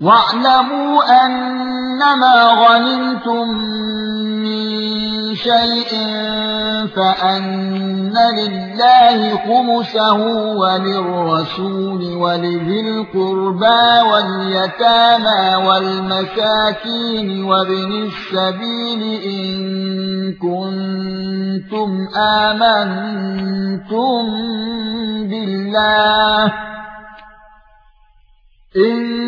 واعلموا أنما غنمتم من شيء فأن لله خمسه وللرسول ولذي القربى واليتامى والمساكين وابن السبيل إن كنتم آمنتم بالله إن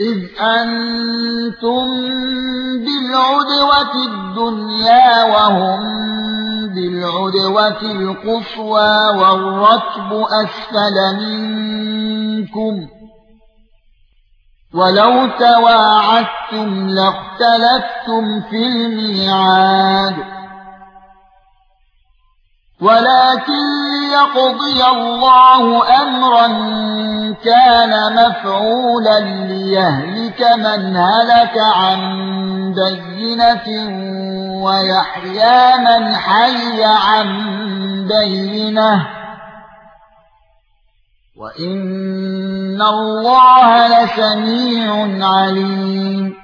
إذ أنتم بالعدوة الدنيا وهم بالعدوة القصوى والركب أسفل منكم ولو تواعدتم لاختلفتم في الميعاد ولكن ليقضي الله أمرا كان مفعولا ليهلك من هلك عن بينة ويحيى من حي عن بينة. وإن الله لسميع عليم.